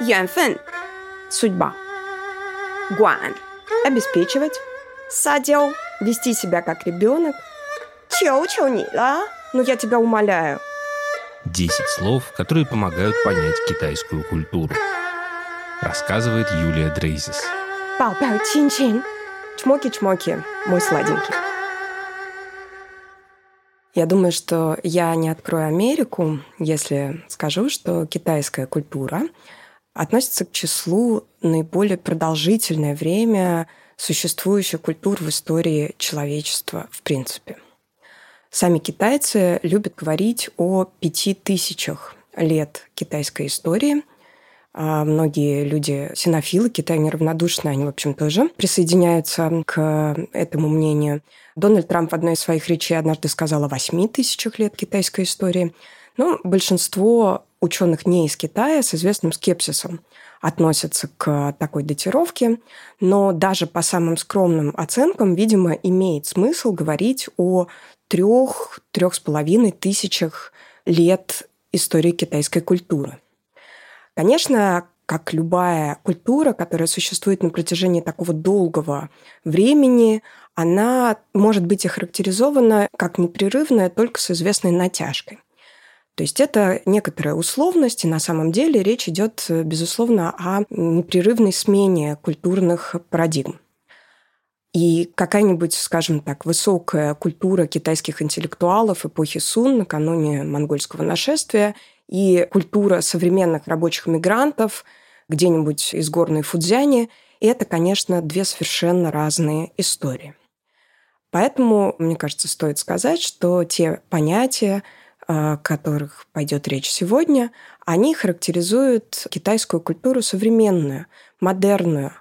缘分 судьба. Гуан – обеспечивать. Садел – вести себя как ребенок. Чоу-чоу ни ла, ну я тебя умоляю. Десять слов, которые помогают понять китайскую культуру. Рассказывает Юлия Дрейзис. Пау пау чин чин. Чмоки-чмоки, мой сладенький. Я думаю, что я не открою Америку, если скажу, что китайская культура относится к числу наиболее продолжительное время существующих культур в истории человечества в принципе. Сами китайцы любят говорить о пяти тысячах лет китайской истории. А многие люди, синофилы, Китай неравнодушны, они, в общем, тоже присоединяются к этому мнению. Дональд Трамп в одной из своих речей однажды сказал о восьми тысячах лет китайской истории. Но большинство ученых не из Китая с известным скепсисом относятся к такой датировке, но даже по самым скромным оценкам, видимо, имеет смысл говорить о трех, трех с половиной тысячах лет истории китайской культуры. Конечно, как любая культура, которая существует на протяжении такого долгого времени, она может быть охарактеризована как непрерывная только с известной натяжкой. То есть это некоторая условность, и на самом деле речь идет, безусловно, о непрерывной смене культурных парадигм. И какая-нибудь, скажем так, высокая культура китайских интеллектуалов эпохи Сун накануне монгольского нашествия и культура современных рабочих мигрантов где-нибудь из горной Фудзяни – это, конечно, две совершенно разные истории. Поэтому, мне кажется, стоит сказать, что те понятия, о которых пойдет речь сегодня, они характеризуют китайскую культуру современную, модерную,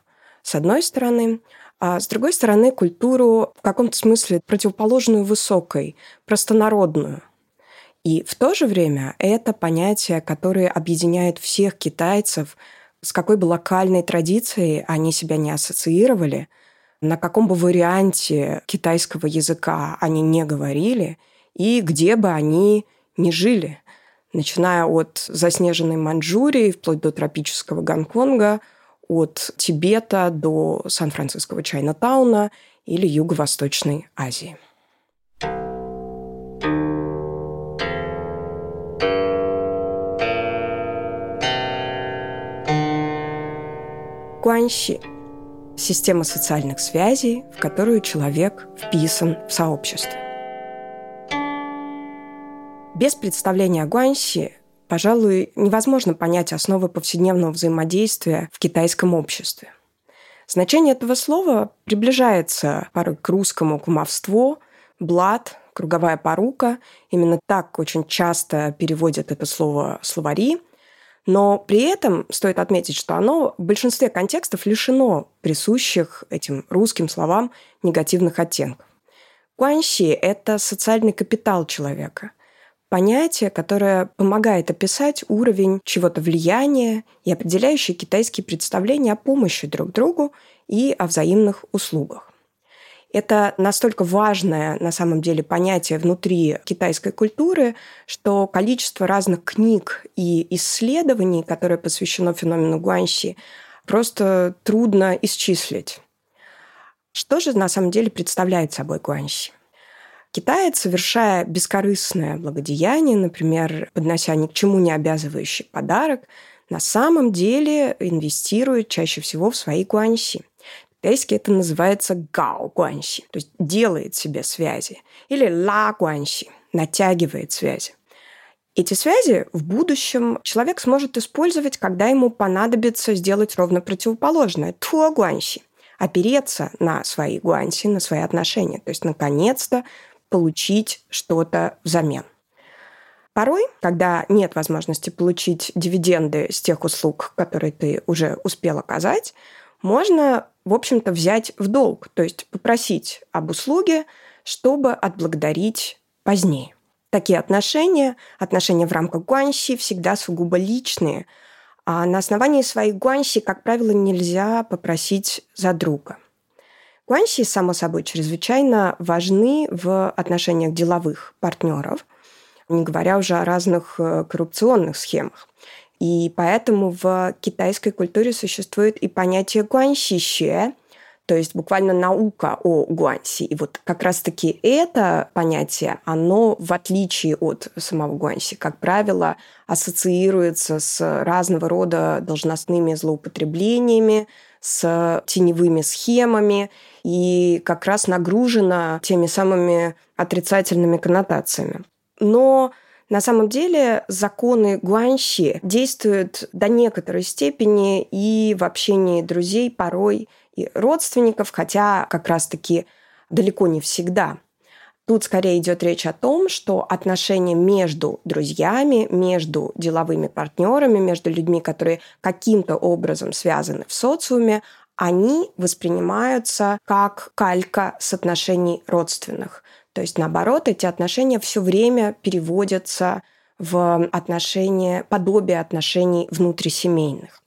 с одной стороны, а с другой стороны, культуру в каком-то смысле противоположную высокой, простонародную. И в то же время это понятие, которое объединяет всех китайцев, с какой бы локальной традицией они себя не ассоциировали, на каком бы варианте китайского языка они не говорили, и где бы они не жили, начиная от заснеженной Маньчжурии вплоть до тропического Гонконга, от Тибета до Сан-Франциского Чайна-тауна или Юго-Восточной Азии. Гуанщи – система социальных связей, в которую человек вписан в сообщество. Без представления о гуаньси, пожалуй, невозможно понять основы повседневного взаимодействия в китайском обществе. Значение этого слова приближается порой к русскому кумовству, блат, круговая порука. Именно так очень часто переводят это слово словари. Но при этом стоит отметить, что оно в большинстве контекстов лишено присущих этим русским словам негативных оттенков. Гуаньси – это социальный капитал человека – понятие, которое помогает описать уровень чего-то влияния и определяющие китайские представления о помощи друг другу и о взаимных услугах. Это настолько важное на самом деле понятие внутри китайской культуры, что количество разных книг и исследований, которое посвящено феномену гуаньси, просто трудно исчислить. Что же на самом деле представляет собой гуаньси? Китаец, совершая бескорыстное благодеяние, например, поднося ни к чему не обязывающий подарок, на самом деле инвестирует чаще всего в свои гуаньси. По-китайски это называется гао гуаньси, то есть делает себе связи. Или ла гуаньси, натягивает связи. Эти связи в будущем человек сможет использовать, когда ему понадобится сделать ровно противоположное – туа гуаньси опереться на свои гуаньси, на свои отношения. То есть, наконец-то, получить что-то взамен. Порой, когда нет возможности получить дивиденды с тех услуг, которые ты уже успел оказать, можно, в общем-то, взять в долг, то есть попросить об услуге, чтобы отблагодарить позднее. Такие отношения, отношения в рамках гуанщи всегда сугубо личные, а на основании своих гуанщи, как правило, нельзя попросить за друга – Гуаньси, само собой, чрезвычайно важны в отношениях деловых партнеров, не говоря уже о разных э, коррупционных схемах. И поэтому в китайской культуре существует и понятие гуаньxixue, то есть буквально наука о гуанси. И вот как раз-таки это понятие, оно, в отличие от самого гуанси, как правило, ассоциируется с разного рода должностными злоупотреблениями, с теневыми схемами и как раз нагружена теми самыми отрицательными коннотациями. Но на самом деле законы гуанщи действуют до некоторой степени и в общении друзей порой и родственников, хотя как раз-таки далеко не всегда. Тут скорее идет речь о том, что отношения между друзьями, между деловыми партнерами, между людьми, которые каким-то образом связаны в социуме, они воспринимаются как калька с отношений родственных. То есть, наоборот, эти отношения все время переводятся в отношения, подобие отношений внутрисемейных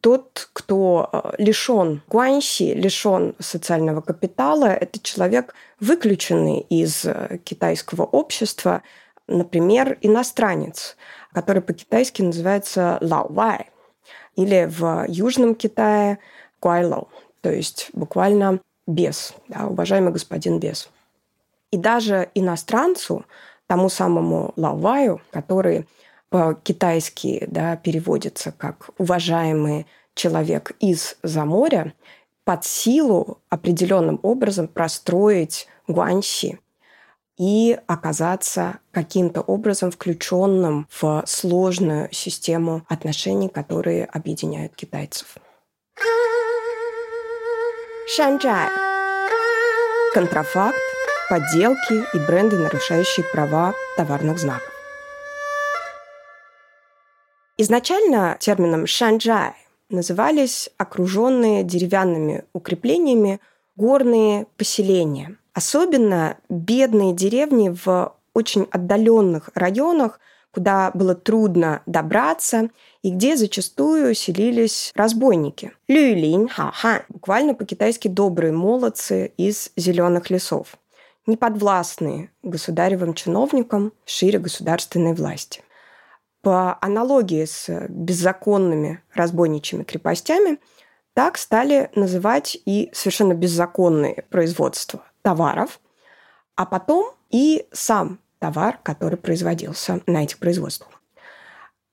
тот, кто э, лишен гуаньси, лишен социального капитала, это человек, выключенный из э, китайского общества, например, иностранец, который по-китайски называется лаовай, или в Южном Китае гуайлоу, то есть буквально бес, да, уважаемый господин бес. И даже иностранцу, тому самому лаоваю, который по-китайски да, переводится как «уважаемый человек из-за моря», под силу определенным образом простроить гуаньси и оказаться каким-то образом включенным в сложную систему отношений, которые объединяют китайцев. Шанчжай. Контрафакт, подделки и бренды, нарушающие права товарных знаков. Изначально термином «шанджай» назывались окруженные деревянными укреплениями горные поселения. Особенно бедные деревни в очень отдаленных районах, куда было трудно добраться и где зачастую селились разбойники. Люйлин ха-хан, буквально по-китайски добрые молодцы из зеленых лесов, неподвластные государевым чиновникам шире государственной власти. По аналогии с беззаконными разбойничьими крепостями, так стали называть и совершенно беззаконные производства товаров, а потом и сам товар, который производился на этих производствах.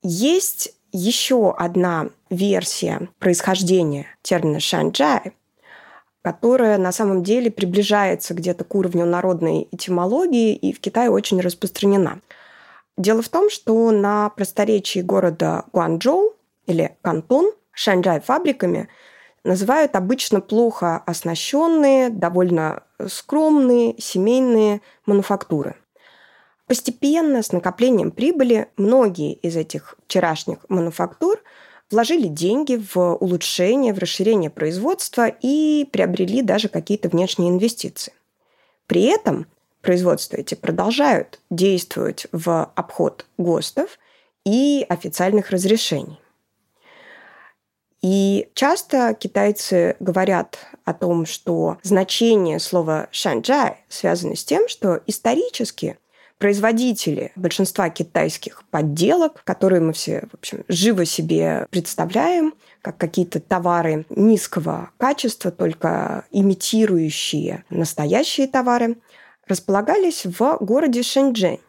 Есть еще одна версия происхождения термина «шанджай», которая на самом деле приближается где-то к уровню народной этимологии и в Китае очень распространена – Дело в том, что на просторечии города Гуанчжоу или Кантон Шанчжай фабриками называют обычно плохо оснащенные, довольно скромные семейные мануфактуры. Постепенно, с накоплением прибыли, многие из этих вчерашних мануфактур вложили деньги в улучшение, в расширение производства и приобрели даже какие-то внешние инвестиции. При этом производства эти продолжают действовать в обход ГОСТов и официальных разрешений. И часто китайцы говорят о том, что значение слова «шанчжай» связано с тем, что исторически производители большинства китайских подделок, которые мы все, в общем, живо себе представляем, как какие-то товары низкого качества, только имитирующие настоящие товары, располагались в городе Шэньчжэнь.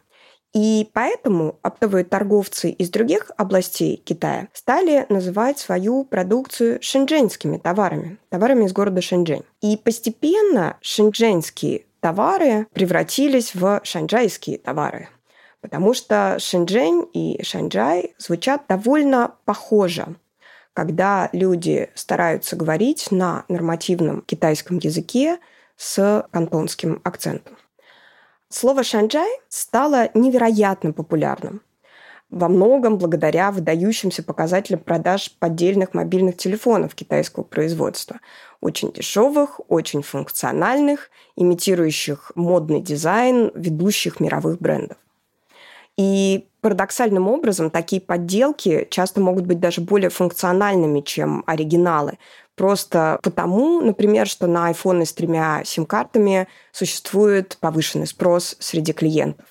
И поэтому оптовые торговцы из других областей Китая стали называть свою продукцию шэньчжэньскими товарами, товарами из города Шэньчжэнь. И постепенно шэньчжэньские товары превратились в шанчжайские товары, потому что Шэньчжэнь и Шанчжай звучат довольно похоже, когда люди стараются говорить на нормативном китайском языке с кантонским акцентом. Слово «шанчжай» стало невероятно популярным. Во многом благодаря выдающимся показателям продаж поддельных мобильных телефонов китайского производства. Очень дешевых, очень функциональных, имитирующих модный дизайн ведущих мировых брендов. И парадоксальным образом такие подделки часто могут быть даже более функциональными, чем оригиналы, Просто потому, например, что на iPhone с тремя сим-картами существует повышенный спрос среди клиентов.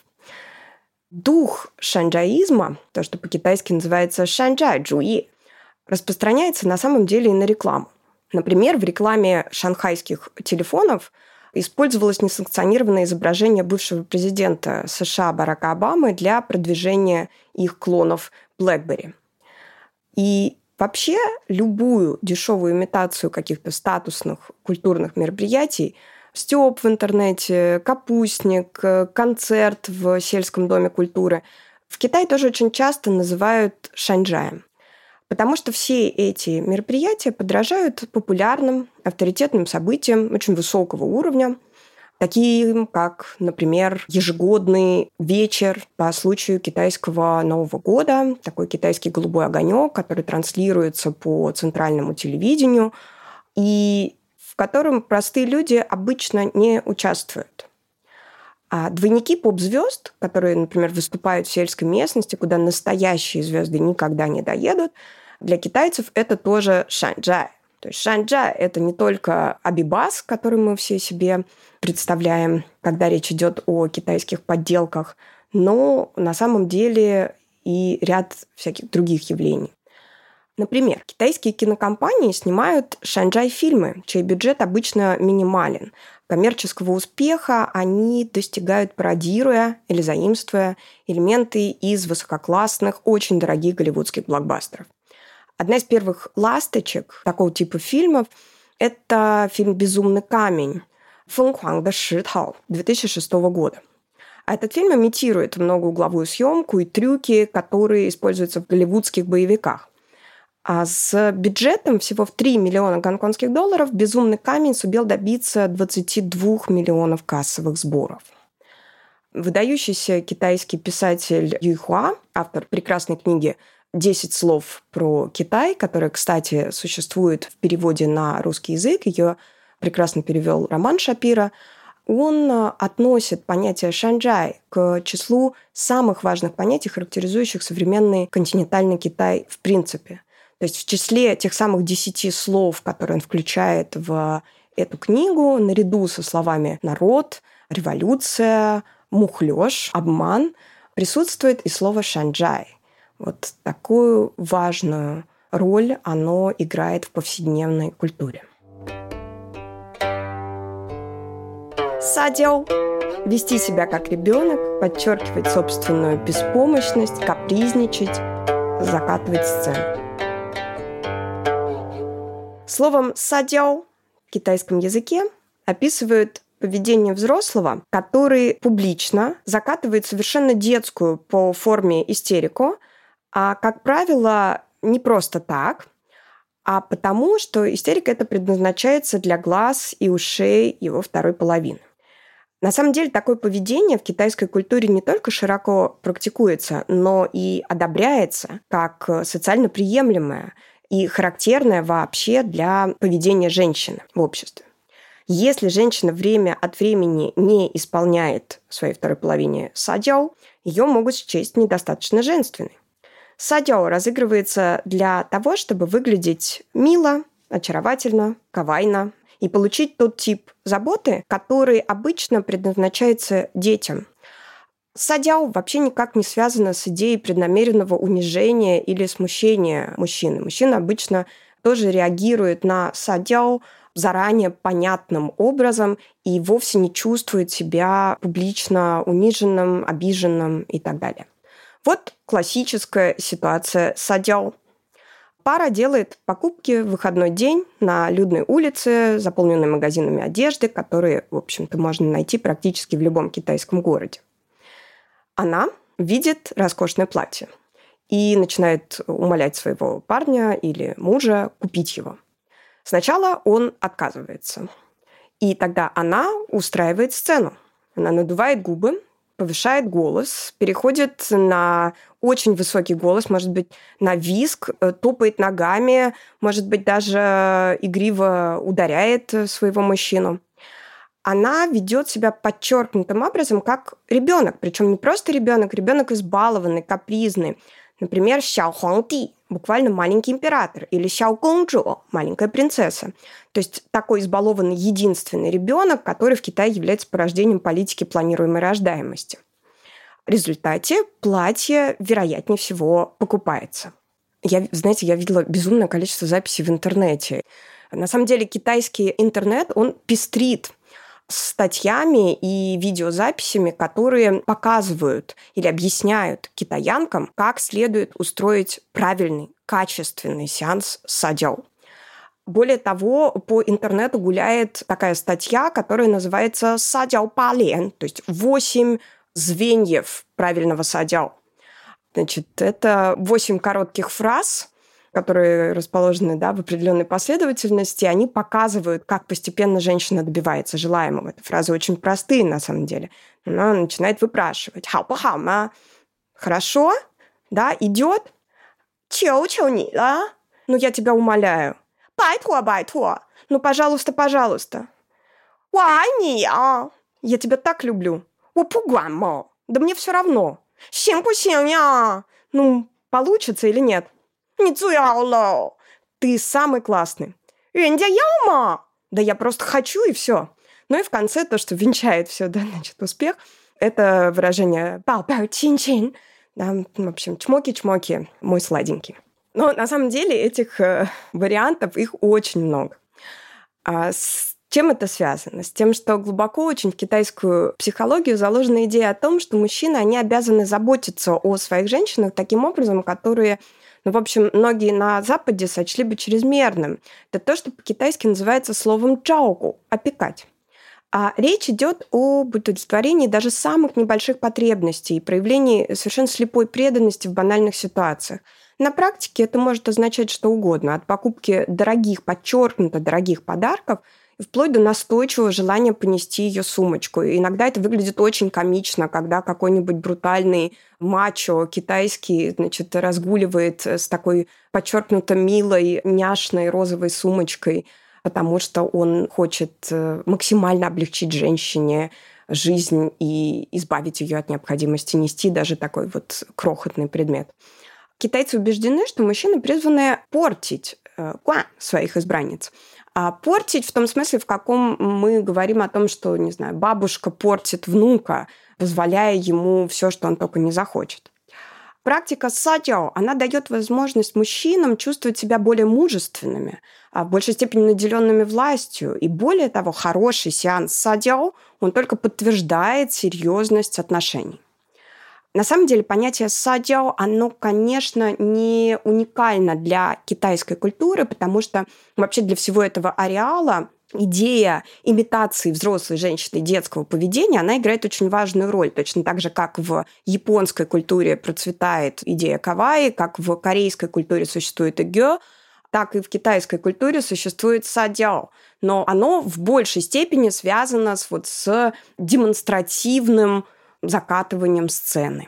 Дух шанджаизма, то, что по-китайски называется шанджай джуи, распространяется на самом деле и на рекламу. Например, в рекламе шанхайских телефонов использовалось несанкционированное изображение бывшего президента США Барака Обамы для продвижения их клонов BlackBerry. И вообще любую дешевую имитацию каких-то статусных культурных мероприятий Степ в интернете, капустник, концерт в сельском доме культуры. В Китае тоже очень часто называют шанджаем. Потому что все эти мероприятия подражают популярным, авторитетным событиям очень высокого уровня, таким как, например, ежегодный вечер по случаю китайского Нового года, такой китайский голубой огонек, который транслируется по центральному телевидению, и в котором простые люди обычно не участвуют. А двойники поп-звезд, которые, например, выступают в сельской местности, куда настоящие звезды никогда не доедут, для китайцев это тоже шанджай. То есть шанджа – это не только абибас, который мы все себе представляем, когда речь идет о китайских подделках, но на самом деле и ряд всяких других явлений. Например, китайские кинокомпании снимают шанджай-фильмы, чей бюджет обычно минимален. Коммерческого успеха они достигают, пародируя или заимствуя элементы из высококлассных, очень дорогих голливудских блокбастеров. Одна из первых ласточек такого типа фильмов – это фильм «Безумный камень» «Фэнхуанг де Шитау» 2006 года. А этот фильм имитирует многоугловую съемку и трюки, которые используются в голливудских боевиках. А с бюджетом всего в 3 миллиона гонконгских долларов «Безумный камень» сумел добиться 22 миллионов кассовых сборов. Выдающийся китайский писатель Юйхуа, автор прекрасной книги 10 слов про Китай, которая, кстати, существует в переводе на русский язык. Ее прекрасно перевел Роман Шапира. Он э, относит понятие Шанджай к числу самых важных понятий, характеризующих современный континентальный Китай в принципе. То есть в числе тех самых десяти слов, которые он включает в эту книгу, наряду со словами «народ», «революция», «мухлёж», «обман», присутствует и слово «шанджай», вот такую важную роль оно играет в повседневной культуре. Садел вести себя как ребенок, подчеркивать собственную беспомощность, капризничать, закатывать сцену. Словом «садяо» в китайском языке описывают поведение взрослого, который публично закатывает совершенно детскую по форме истерику, а, как правило, не просто так, а потому, что истерика это предназначается для глаз и ушей его второй половины. На самом деле такое поведение в китайской культуре не только широко практикуется, но и одобряется как социально приемлемое и характерное вообще для поведения женщины в обществе. Если женщина время от времени не исполняет своей второй половине садяо, ее могут счесть недостаточно женственной. Садяо разыгрывается для того, чтобы выглядеть мило, очаровательно, кавайно и получить тот тип заботы, который обычно предназначается детям. Садяо вообще никак не связано с идеей преднамеренного унижения или смущения мужчины. Мужчина обычно тоже реагирует на садяо заранее понятным образом и вовсе не чувствует себя публично униженным, обиженным и так далее. Вот классическая ситуация с отдел. Пара делает покупки в выходной день на людной улице, заполненной магазинами одежды, которые, в общем-то, можно найти практически в любом китайском городе. Она видит роскошное платье и начинает умолять своего парня или мужа купить его. Сначала он отказывается. И тогда она устраивает сцену. Она надувает губы, повышает голос, переходит на очень высокий голос, может быть, на виск, э, топает ногами, может быть, даже игриво ударяет своего мужчину. Она ведет себя подчеркнутым образом, как ребенок, причем не просто ребенок, ребенок избалованный, капризный. Например, Сяо Хуангди, буквально маленький император, или Сяо Гongzhuo, маленькая принцесса. То есть такой избалованный единственный ребенок, который в Китае является порождением политики планируемой рождаемости. результате платье, вероятнее всего, покупается. Я, знаете, я видела безумное количество записей в интернете. На самом деле китайский интернет, он пестрит статьями и видеозаписями, которые показывают или объясняют китаянкам, как следует устроить правильный, качественный сеанс садяо. Более того, по интернету гуляет такая статья, которая называется «Садяо Пален», то есть «Восемь звеньев правильного садяо». Значит, это восемь коротких фраз, которые расположены да, в определенной последовательности, они показывают, как постепенно женщина добивается желаемого. Эти фразы очень простые на самом деле. Она начинает выпрашивать. Хау ма? Хорошо? Да, идет? Чоу чоу ни ла? Ну, я тебя умоляю. Бай туа, бай туа. Ну, пожалуйста, пожалуйста. Уай ни а. Я тебя так люблю. Упугуамо. Да мне все равно. Сим я. Ну, получится или нет? Не Ты самый классный. яума. Да я просто хочу и все. Ну и в конце то, что венчает все, да, значит, успех, это выражение «бао бао чин чин», да, в общем, чмоки-чмоки, мой сладенький. Но на самом деле этих э, вариантов, их очень много. А с чем это связано? С тем, что глубоко очень в китайскую психологию заложена идея о том, что мужчины, они обязаны заботиться о своих женщинах таким образом, которые ну, в общем, многие на Западе сочли бы чрезмерным. Это то, что по-китайски называется словом «чаоку» – «опекать». А речь идет об удовлетворении даже самых небольших потребностей и проявлении совершенно слепой преданности в банальных ситуациях. На практике это может означать что угодно, от покупки дорогих, подчеркнуто дорогих подарков – вплоть до настойчивого желания понести ее сумочку. И иногда это выглядит очень комично, когда какой-нибудь брутальный мачо китайский, значит, разгуливает с такой подчеркнуто милой, няшной розовой сумочкой, потому что он хочет э, максимально облегчить женщине жизнь и избавить ее от необходимости нести даже такой вот крохотный предмет. Китайцы убеждены, что мужчины призваны портить э, своих избранниц. А портить в том смысле, в каком мы говорим о том, что, не знаю, бабушка портит внука, позволяя ему все, что он только не захочет. Практика садяо, она дает возможность мужчинам чувствовать себя более мужественными, а в большей степени наделенными властью. И более того, хороший сеанс садяо, он только подтверждает серьезность отношений. На самом деле понятие садяо, оно, конечно, не уникально для китайской культуры, потому что вообще для всего этого ареала идея имитации взрослой женщины детского поведения, она играет очень важную роль. Точно так же, как в японской культуре процветает идея каваи, как в корейской культуре существует игё, так и в китайской культуре существует садяо. Но оно в большей степени связано с, вот, с демонстративным закатыванием сцены.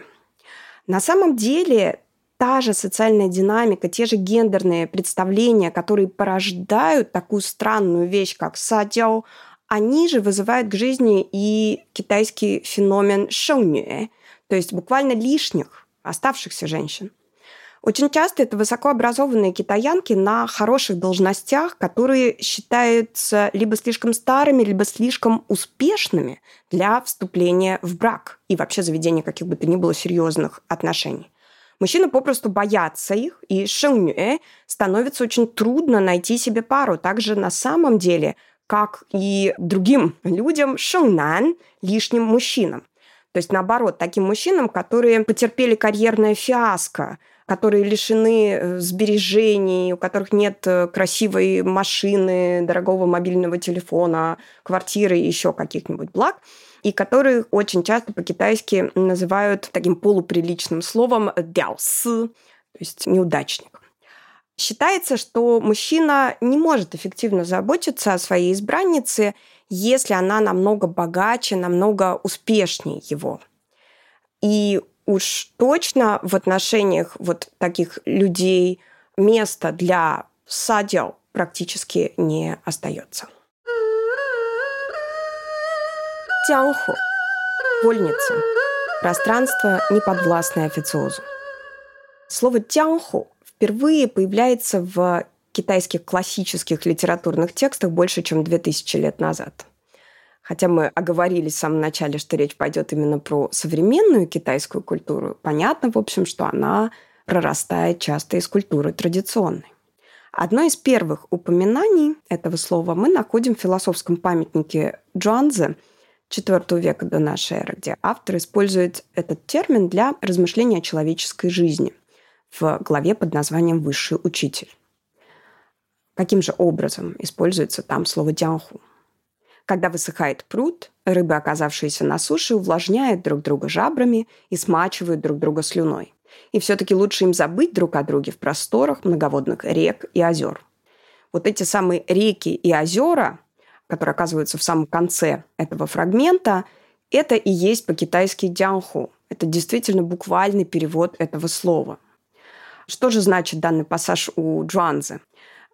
На самом деле та же социальная динамика, те же гендерные представления, которые порождают такую странную вещь, как садяо, они же вызывают к жизни и китайский феномен шоунюэ, то есть буквально лишних, оставшихся женщин. Очень часто это высокообразованные китаянки на хороших должностях, которые считаются либо слишком старыми, либо слишком успешными для вступления в брак и вообще заведения каких бы то ни было серьезных отношений. Мужчины попросту боятся их, и шэньюэ становится очень трудно найти себе пару. Также на самом деле, как и другим людям, шэньнан – лишним мужчинам. То есть, наоборот, таким мужчинам, которые потерпели карьерное фиаско, которые лишены э, сбережений, у которых нет э, красивой машины, дорогого мобильного телефона, квартиры и еще каких-нибудь благ, и которые очень часто по-китайски называют таким полуприличным словом «дяос», то есть неудачник. Считается, что мужчина не может эффективно заботиться о своей избраннице, если она намного богаче, намного успешнее его. И уж точно в отношениях вот таких людей места для садел практически не остается. Тянху – вольница, пространство, неподвластное официозу. Слово «тянху» впервые появляется в китайских классических литературных текстах больше, чем 2000 лет назад – хотя мы оговорились в самом начале, что речь пойдет именно про современную китайскую культуру, понятно, в общем, что она прорастает часто из культуры традиционной. Одно из первых упоминаний этого слова мы находим в философском памятнике Джуанзе IV века до нашей эры, где автор использует этот термин для размышления о человеческой жизни в главе под названием «Высший учитель». Каким же образом используется там слово «дянху»? Когда высыхает пруд, рыбы, оказавшиеся на суше, увлажняют друг друга жабрами и смачивают друг друга слюной. И все-таки лучше им забыть друг о друге в просторах многоводных рек и озер. Вот эти самые реки и озера, которые оказываются в самом конце этого фрагмента, это и есть по-китайски «дянху». Это действительно буквальный перевод этого слова. Что же значит данный пассаж у Джуанзе?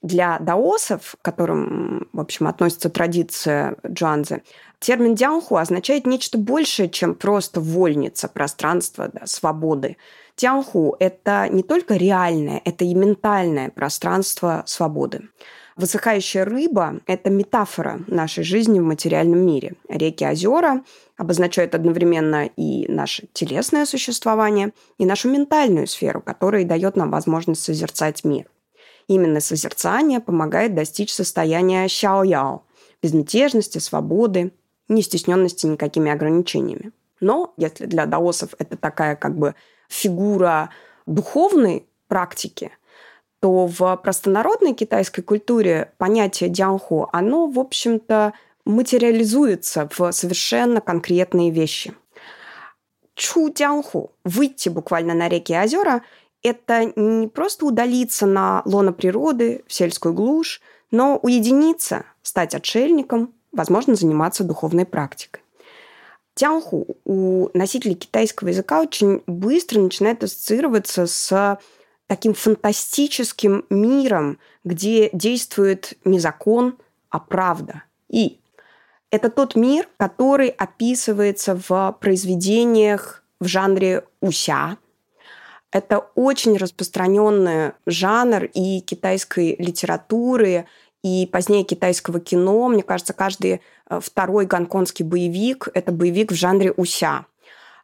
Для даосов, к которым, в общем, относится традиция Джуанзе, термин «дянху» означает нечто большее, чем просто вольница, пространство да, свободы. Тянху – это не только реальное, это и ментальное пространство свободы. Высыхающая рыба – это метафора нашей жизни в материальном мире. Реки, озера обозначают одновременно и наше телесное существование, и нашу ментальную сферу, которая дает нам возможность созерцать мир. Именно созерцание помогает достичь состояния сяо-яо – безмятежности, свободы, не стесненности никакими ограничениями. Но если для даосов это такая как бы фигура духовной практики, то в простонародной китайской культуре понятие дянху, оно, в общем-то, материализуется в совершенно конкретные вещи. Чу дянху, выйти буквально на реки и озера, это не просто удалиться на лоно природы, в сельскую глушь, но уединиться, стать отшельником, возможно, заниматься духовной практикой. Тянху у носителей китайского языка очень быстро начинает ассоциироваться с таким фантастическим миром, где действует не закон, а правда. И это тот мир, который описывается в произведениях в жанре уся. Это очень распространенный жанр и китайской литературы, и позднее китайского кино. Мне кажется, каждый э, второй гонконгский боевик – это боевик в жанре уся.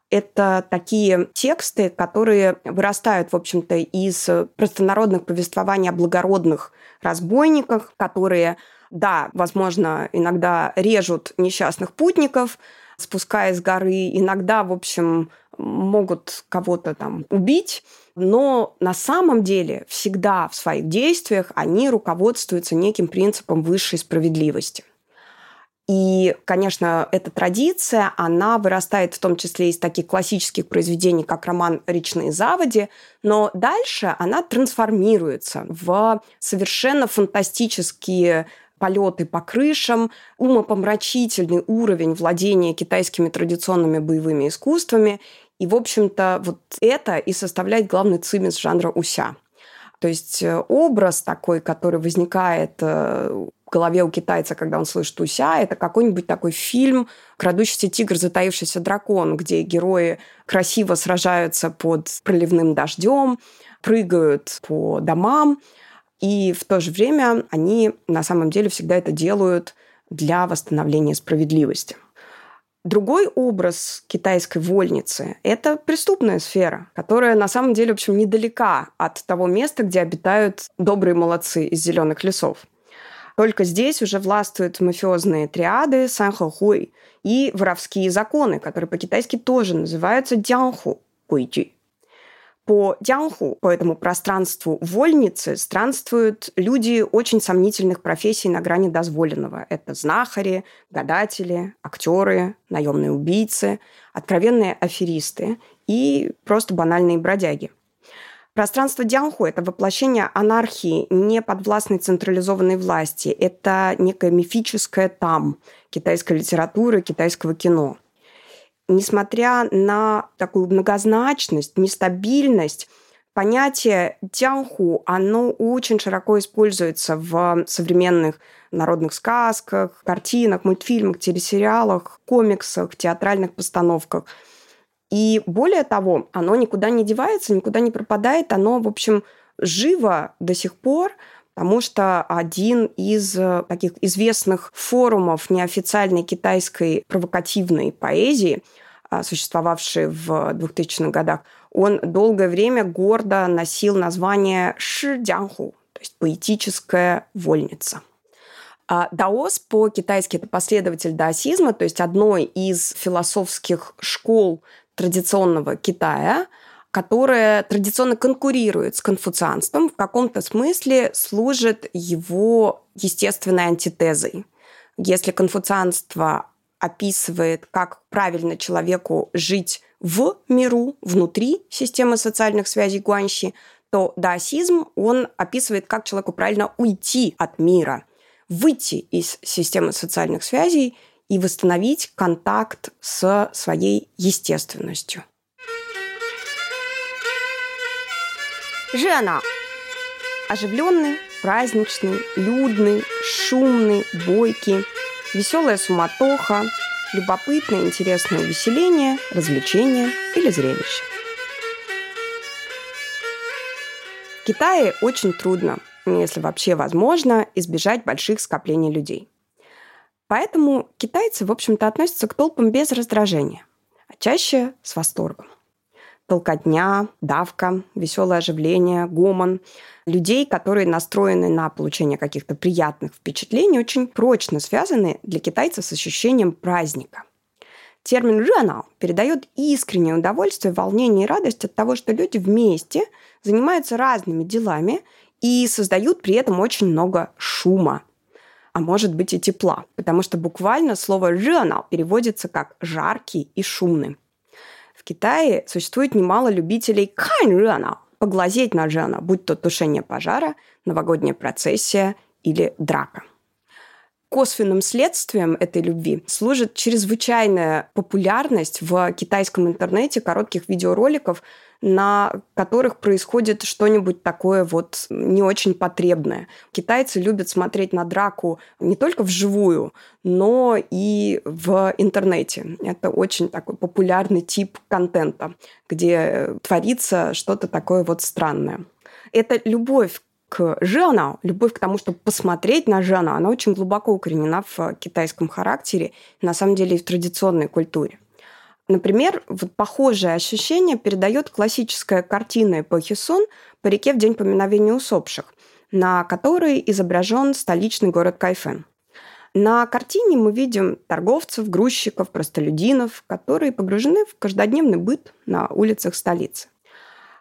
Это такие тексты, которые вырастают, в общем-то, из простонародных повествований о благородных разбойниках, которые, да, возможно, иногда режут несчастных путников, спускаясь с горы, иногда, в общем, могут кого-то там убить, но на самом деле всегда в своих действиях они руководствуются неким принципом высшей справедливости. И, конечно, эта традиция, она вырастает в том числе из таких классических произведений, как роман «Речные заводи», но дальше она трансформируется в совершенно фантастические полеты по крышам, умопомрачительный уровень владения китайскими традиционными боевыми искусствами и, в общем-то, вот это и составляет главный цимис жанра уся. То есть э, образ такой, который возникает э, в голове у китайца, когда он слышит уся, это какой-нибудь такой фильм «Крадущийся тигр, затаившийся дракон», где герои красиво сражаются под проливным дождем, прыгают по домам, и в то же время они на самом деле всегда это делают для восстановления справедливости. Другой образ китайской вольницы – это преступная сфера, которая на самом деле, в общем, недалека от того места, где обитают добрые молодцы из зеленых лесов. Только здесь уже властвуют мафиозные триады санхохуй и воровские законы, которые по-китайски тоже называются дянху гуйджи. По Дянху, по этому пространству вольницы, странствуют люди очень сомнительных профессий на грани дозволенного. Это знахари, гадатели, актеры, наемные убийцы, откровенные аферисты и просто банальные бродяги. Пространство Дянху – это воплощение анархии, не подвластной централизованной власти. Это некое мифическое там китайской литературы, китайского кино – несмотря на такую многозначность, нестабильность, понятие тянху, оно очень широко используется в современных народных сказках, картинах, мультфильмах, телесериалах, комиксах, театральных постановках. И более того, оно никуда не девается, никуда не пропадает, оно, в общем, живо до сих пор, потому что один из э, таких известных форумов неофициальной китайской провокативной поэзии, а, существовавший в 2000-х годах, он долгое время гордо носил название Ши Дянху, то есть поэтическая вольница. А даос по-китайски это последователь даосизма, то есть одной из философских школ традиционного Китая, которая традиционно конкурирует с конфуцианством, в каком-то смысле служит его естественной антитезой. Если конфуцианство описывает, как правильно человеку жить в миру, внутри системы социальных связей гуанщи, то даосизм, он описывает, как человеку правильно уйти от мира, выйти из системы социальных связей и восстановить контакт с своей естественностью. Жена. Оживленный, праздничный, людный, шумный, бойкий, веселая суматоха, любопытное, интересное увеселение, развлечение или зрелище. В Китае очень трудно, если вообще возможно, избежать больших скоплений людей. Поэтому китайцы, в общем-то, относятся к толпам без раздражения, а чаще с восторгом. Толкотня, давка, веселое оживление, гомон. Людей, которые настроены на получение каких-то приятных впечатлений, очень прочно связаны для китайцев с ощущением праздника. Термин «ренау» передает искреннее удовольствие, волнение и радость от того, что люди вместе занимаются разными делами и создают при этом очень много шума, а может быть и тепла, потому что буквально слово «ренау» переводится как «жаркий» и «шумный». В Китае существует немало любителей кань поглазеть на жена, будь то тушение пожара, новогодняя процессия или драка. Косвенным следствием этой любви служит чрезвычайная популярность в китайском интернете коротких видеороликов на которых происходит что-нибудь такое вот не очень потребное. Китайцы любят смотреть на драку не только вживую, но и в интернете. Это очень такой популярный тип контента, где творится что-то такое вот странное. Это любовь к Жена, любовь к тому, чтобы посмотреть на Жена, она очень глубоко укоренена в китайском характере, на самом деле и в традиционной культуре. Например, вот похожее ощущение передает классическая картина эпохи Сун «По реке в день поминовения усопших», на которой изображен столичный город Кайфен. На картине мы видим торговцев, грузчиков, простолюдинов, которые погружены в каждодневный быт на улицах столицы.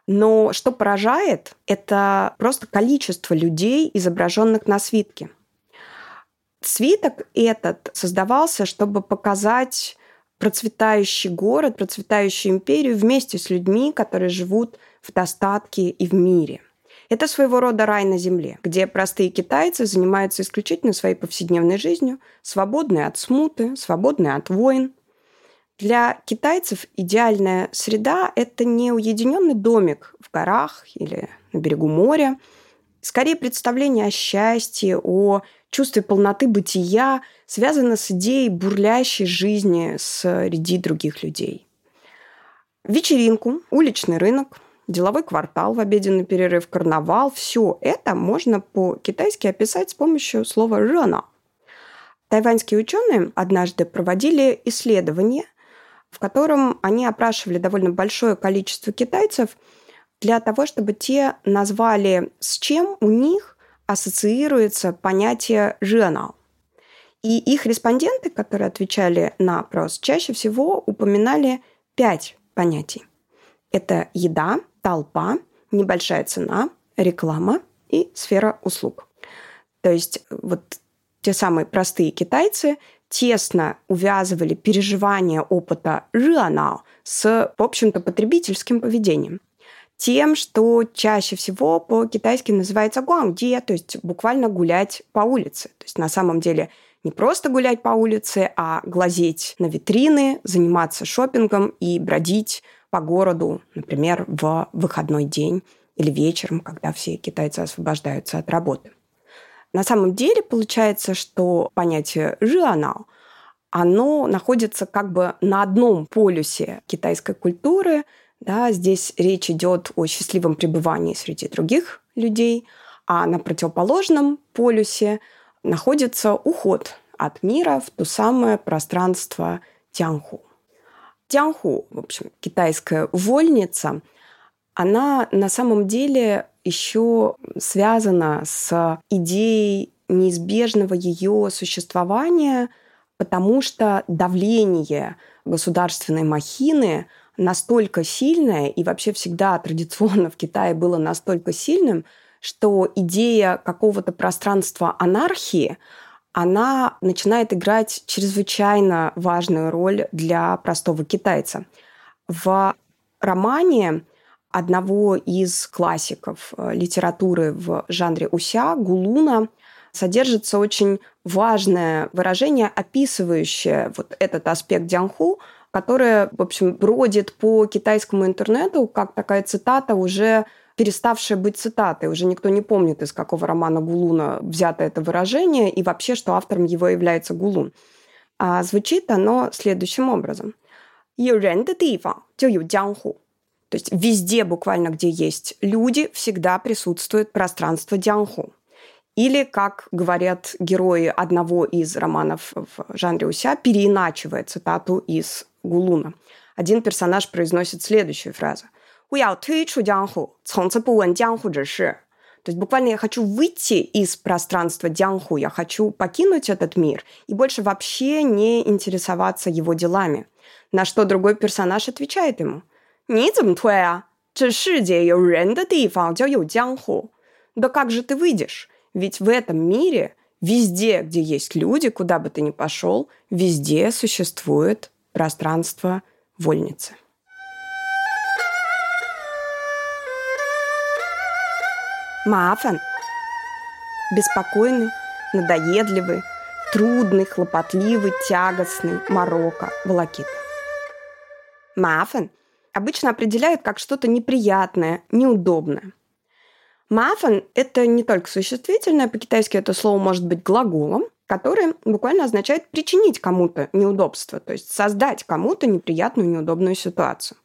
Но что поражает, это просто количество людей, изображенных на свитке. Свиток этот создавался, чтобы показать процветающий город, процветающую империю вместе с людьми, которые живут в достатке и в мире. Это своего рода рай на земле, где простые китайцы занимаются исключительно своей повседневной жизнью, свободные от смуты, свободные от войн. Для китайцев идеальная среда – это не уединенный домик в горах или на берегу моря, скорее представление о счастье, о чувстве полноты бытия связано с идеей бурлящей жизни среди других людей. Вечеринку, уличный рынок, деловой квартал в обеденный перерыв, карнавал – все это можно по-китайски описать с помощью слова «рена». Тайваньские ученые однажды проводили исследование, в котором они опрашивали довольно большое количество китайцев для того, чтобы те назвали, с чем у них ассоциируется понятие «жена». И их респонденты, которые отвечали на опрос, чаще всего упоминали пять понятий. Это еда, толпа, небольшая цена, реклама и сфера услуг. То есть вот те самые простые китайцы тесно увязывали переживание опыта рыанау с, в общем-то, потребительским поведением тем, что чаще всего по-китайски называется гуанге, то есть буквально гулять по улице. То есть на самом деле не просто гулять по улице, а глазеть на витрины, заниматься шопингом и бродить по городу, например, в выходной день или вечером, когда все китайцы освобождаются от работы. На самом деле получается, что понятие «жианау» оно находится как бы на одном полюсе китайской культуры – да, здесь речь идет о счастливом пребывании среди других людей, А на противоположном полюсе находится уход от мира в то самое пространство Тянху. Тянху, в общем, китайская вольница, она на самом деле еще связана с идеей неизбежного ее существования, потому что давление государственной махины настолько сильное, и вообще всегда традиционно в Китае было настолько сильным, что идея какого-то пространства анархии, она начинает играть чрезвычайно важную роль для простого китайца. В романе одного из классиков э, литературы в жанре уся, Гулуна, содержится очень важное выражение, описывающее вот этот аспект Дянху, которая, в общем, бродит по китайскому интернету, как такая цитата уже переставшая быть цитатой. Уже никто не помнит, из какого романа Гулуна взято это выражение и вообще, что автором его является Гулун. А звучит оно следующим образом. То есть везде буквально, где есть люди, всегда присутствует пространство дянху или, как говорят герои одного из романов в жанре Уся, переиначивая цитату из Гулуна. Один персонаж произносит следующую фразу. «Уяо ты чу дянху, цонцы пу вэн дянху джиши». То есть буквально я хочу выйти из пространства Дянху, я хочу покинуть этот мир и больше вообще не интересоваться его делами. На что другой персонаж отвечает ему. «Ни цэм туэ а? Чэ ши дзе ю рэн дэ ди фанг «Да как же ты выйдешь?» Ведь в этом мире везде, где есть люди, куда бы ты ни пошел, везде существует пространство вольницы. Мафан. Беспокойный, надоедливый, трудный, хлопотливый, тягостный, Марокко, волокит. Мафан – обычно определяют как что-то неприятное, неудобное. Мафан – это не только существительное, по-китайски это слово может быть глаголом, который буквально означает причинить кому-то неудобство, то есть создать кому-то неприятную, неудобную ситуацию.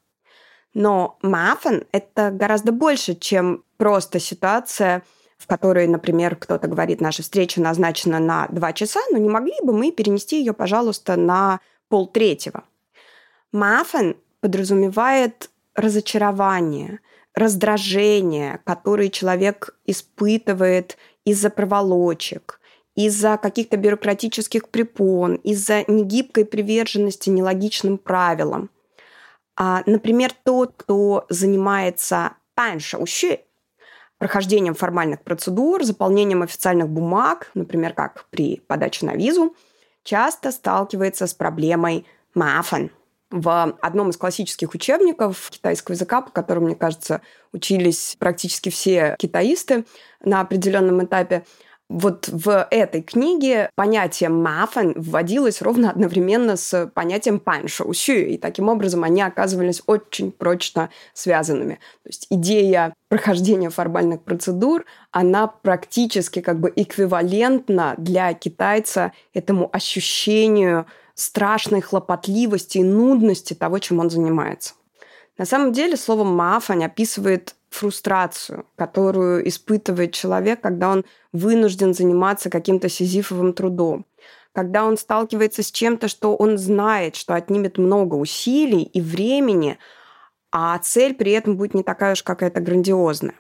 Но мафан – это гораздо больше, чем просто ситуация, в которой, например, кто-то говорит, наша встреча назначена на два часа, но не могли бы мы перенести ее, пожалуйста, на полтретьего. Мафан подразумевает разочарование, раздражение, которое человек испытывает из-за проволочек, из-за каких-то бюрократических препон, из-за негибкой приверженности нелогичным правилам. А, например, тот, кто занимается паншаущи, прохождением формальных процедур, заполнением официальных бумаг, например, как при подаче на визу, часто сталкивается с проблемой мафан – в одном из классических учебников китайского языка, по которому, мне кажется, учились практически все китаисты на определенном этапе, вот в этой книге понятие мафан вводилось ровно одновременно с понятием паншоу-сю, и таким образом они оказывались очень прочно связанными. То есть идея прохождения формальных процедур, она практически как бы эквивалентна для китайца этому ощущению страшной хлопотливости и нудности того, чем он занимается. На самом деле слово «мафань» описывает фрустрацию, которую испытывает человек, когда он вынужден заниматься каким-то сизифовым трудом, когда он сталкивается с чем-то, что он знает, что отнимет много усилий и времени, а цель при этом будет не такая уж какая-то грандиозная.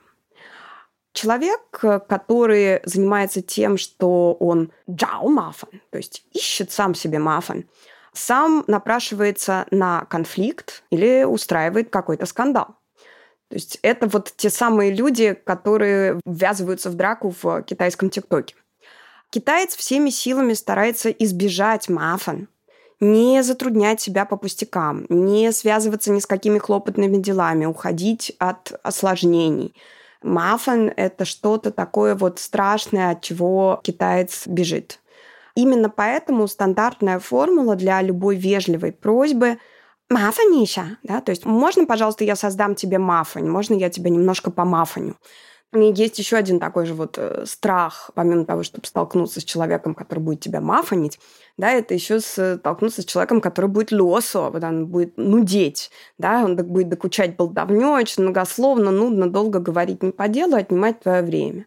Человек, который занимается тем, что он джао мафан, то есть ищет сам себе мафан, сам напрашивается на конфликт или устраивает какой-то скандал. То есть это вот те самые люди, которые ввязываются в драку в китайском ТикТоке. Китаец всеми силами старается избежать мафан, не затруднять себя по пустякам, не связываться ни с какими хлопотными делами, уходить от осложнений – Мафан – это что-то такое вот страшное, от чего китаец бежит. Именно поэтому стандартная формула для любой вежливой просьбы мафаниша, да, то есть можно, пожалуйста, я создам тебе мафань, можно я тебя немножко помафаню. Есть еще один такой же вот э, страх, помимо того, чтобы столкнуться с человеком, который будет тебя мафанить, да, это еще столкнуться с человеком, который будет лосо, вот он будет нудеть, да, он будет докучать болтовнёй, очень многословно, нудно, долго говорить не по делу, отнимать твое время.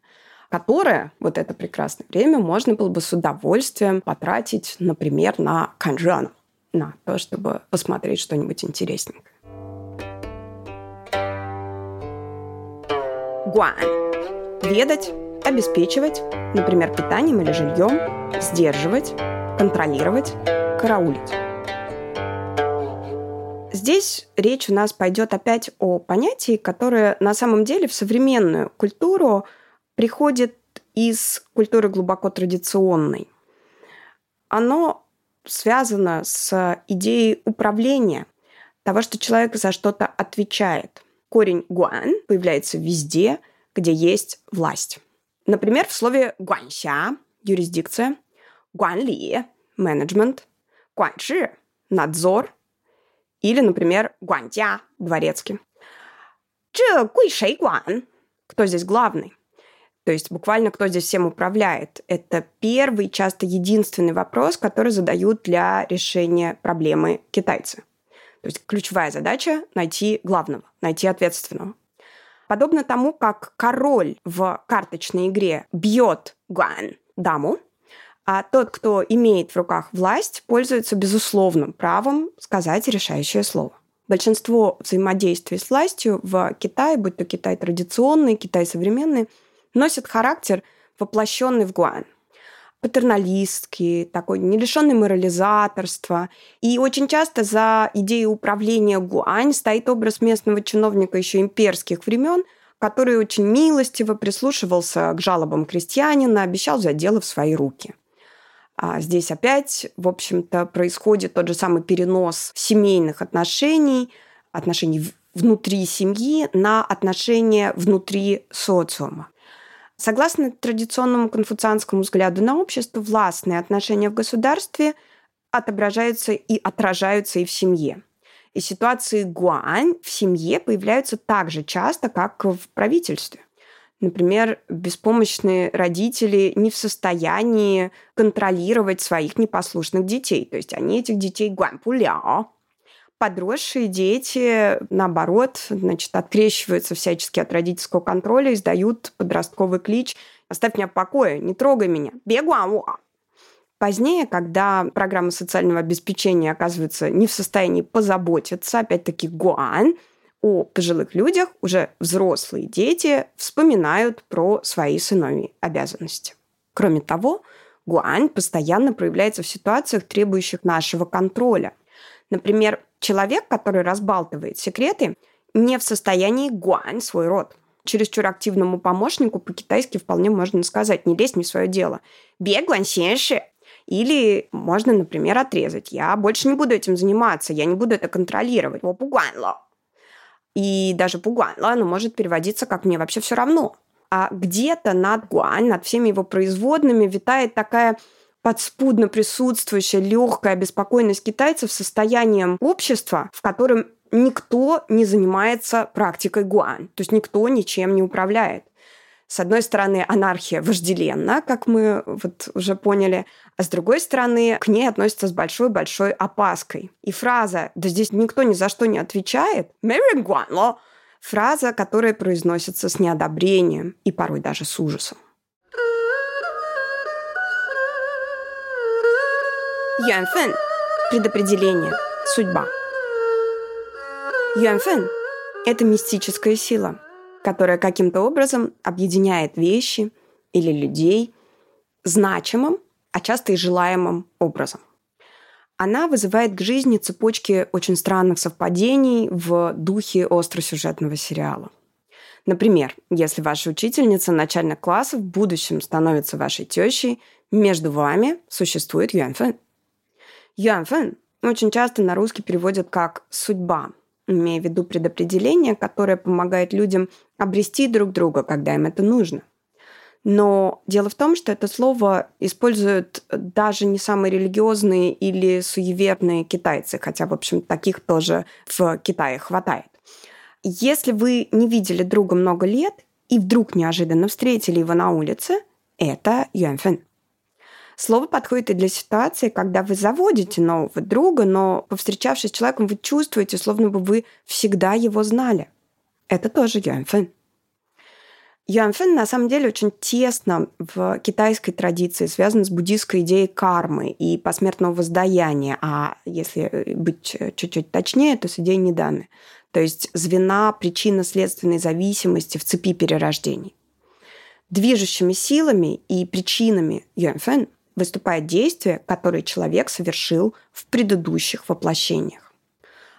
которое, вот это прекрасное время, можно было бы с удовольствием потратить, например, на канжану, на то, чтобы посмотреть что-нибудь интересненькое. Гуан. Ведать, обеспечивать, например, питанием или жильем, сдерживать, контролировать, караулить. Здесь речь у нас пойдет опять о понятии, которое на самом деле в современную культуру приходит из культуры глубоко традиционной. Оно связано с идеей управления, того, что человек за что-то отвечает корень гуан появляется везде, где есть власть. Например, в слове гуанся – юрисдикция, гуанли – менеджмент, гуанчжи – надзор, или, например, гуандя – дворецкий. Че гуй шей гуан – кто здесь главный? То есть буквально кто здесь всем управляет? Это первый, часто единственный вопрос, который задают для решения проблемы китайцы. То есть ключевая задача – найти главного, найти ответственного. Подобно тому, как король в карточной игре бьет гуан, даму, а тот, кто имеет в руках власть, пользуется безусловным правом сказать решающее слово. Большинство взаимодействий с властью в Китае, будь то Китай традиционный, Китай современный, носит характер, воплощенный в гуан – патерналистский, такой не лишенный морализаторства. И очень часто за идеей управления Гуань стоит образ местного чиновника еще имперских времен, который очень милостиво прислушивался к жалобам крестьянина, обещал взять дело в свои руки. А здесь опять, в общем-то, происходит тот же самый перенос семейных отношений, отношений внутри семьи на отношения внутри социума. Согласно традиционному конфуцианскому взгляду на общество, властные отношения в государстве отображаются и отражаются и в семье. И ситуации гуань в семье появляются так же часто, как в правительстве. Например, беспомощные родители не в состоянии контролировать своих непослушных детей. То есть они этих детей гуань пуляо, Подросшие дети, наоборот, значит, открещиваются всячески от родительского контроля, издают подростковый клич «Оставь меня в покое, не трогай меня, бегу Позднее, когда программа социального обеспечения оказывается не в состоянии позаботиться, опять-таки, гуан, о пожилых людях уже взрослые дети вспоминают про свои сыновьи обязанности. Кроме того, гуань постоянно проявляется в ситуациях, требующих нашего контроля. Например, человек, который разбалтывает секреты, не в состоянии гуань свой род. Чересчур активному помощнику по-китайски вполне можно сказать «не лезь не в свое дело». «Бегуань сенши». Или можно, например, отрезать. «Я больше не буду этим заниматься, я не буду это контролировать». «Во пугуанло». И даже пугуанло, оно может переводиться как «мне вообще все равно». А где-то над гуань, над всеми его производными витает такая подспудно присутствующая легкая беспокойность китайцев состоянием общества, в котором никто не занимается практикой гуань, то есть никто ничем не управляет. С одной стороны, анархия вожделенна, как мы вот уже поняли, а с другой стороны, к ней относятся с большой-большой опаской. И фраза «да здесь никто ни за что не отвечает» фраза, которая произносится с неодобрением и порой даже с ужасом. Юаньфэн – предопределение, судьба. Юаньфэн – это мистическая сила, которая каким-то образом объединяет вещи или людей значимым, а часто и желаемым образом. Она вызывает к жизни цепочки очень странных совпадений в духе остросюжетного сериала. Например, если ваша учительница начальных классов в будущем становится вашей тещей, между вами существует юаньфэн – Юанфэн очень часто на русский переводят как «судьба», имея в виду предопределение, которое помогает людям обрести друг друга, когда им это нужно. Но дело в том, что это слово используют даже не самые религиозные или суеверные китайцы, хотя, в общем, таких тоже в Китае хватает. Если вы не видели друга много лет и вдруг неожиданно встретили его на улице, это юанфэн. Слово подходит и для ситуации, когда вы заводите нового друга, но, повстречавшись с человеком, вы чувствуете, словно бы вы всегда его знали. Это тоже юаньфэн. Юаньфэн на самом деле очень тесно в китайской традиции связан с буддийской идеей кармы и посмертного воздаяния, а если быть чуть-чуть точнее, то с идеей неданы. То есть звена причинно-следственной зависимости в цепи перерождений. Движущими силами и причинами Юаньфэн выступает действие, которое человек совершил в предыдущих воплощениях.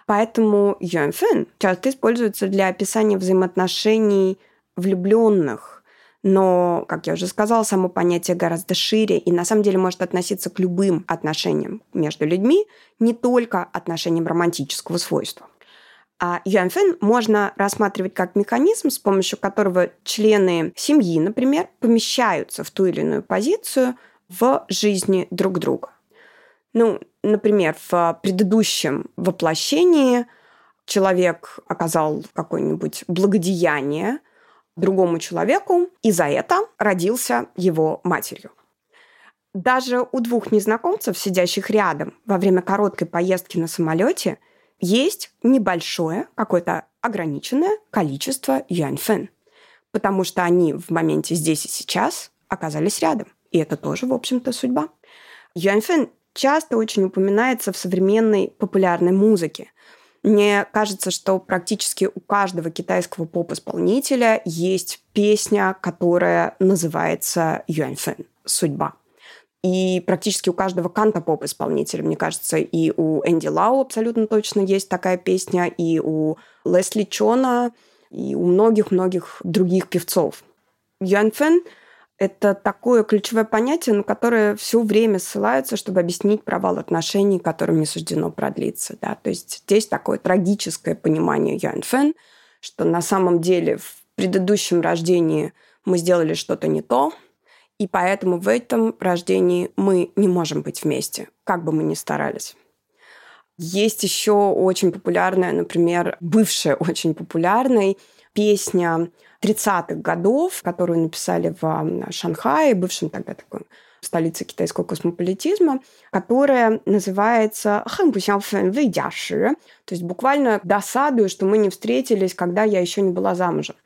Поэтому Юаньфэн часто используется для описания взаимоотношений влюбленных. Но, как я уже сказала, само понятие гораздо шире и на самом деле может относиться к любым отношениям между людьми, не только отношениям романтического свойства. А юаньфэн можно рассматривать как механизм, с помощью которого члены семьи, например, помещаются в ту или иную позицию в жизни друг друга. Ну, например, в предыдущем воплощении человек оказал какое-нибудь благодеяние другому человеку, и за это родился его матерью. Даже у двух незнакомцев, сидящих рядом во время короткой поездки на самолете, есть небольшое, какое-то ограниченное количество юаньфэн, потому что они в моменте здесь и сейчас оказались рядом. И это тоже, в общем-то, судьба. Юаньфэн часто очень упоминается в современной популярной музыке. Мне кажется, что практически у каждого китайского поп-исполнителя есть песня, которая называется Юаньфэн – «Судьба». И практически у каждого канта поп-исполнителя, мне кажется, и у Энди Лау абсолютно точно есть такая песня, и у Лесли Чона, и у многих-многих других певцов. Юаньфэн это такое ключевое понятие, на которое все время ссылаются, чтобы объяснить провал отношений, которым не суждено продлиться. Да? То есть здесь такое трагическое понимание Юань Фэн, что на самом деле в предыдущем рождении мы сделали что-то не то, и поэтому в этом рождении мы не можем быть вместе, как бы мы ни старались. Есть еще очень популярная, например, бывшая очень популярная песня 30-х годов, которую написали в Шанхае, бывшем тогда таком столице китайского космополитизма, которая называется «Хэн Фэн Вэй То есть буквально досадую, что мы не встретились, когда я еще не была замужем.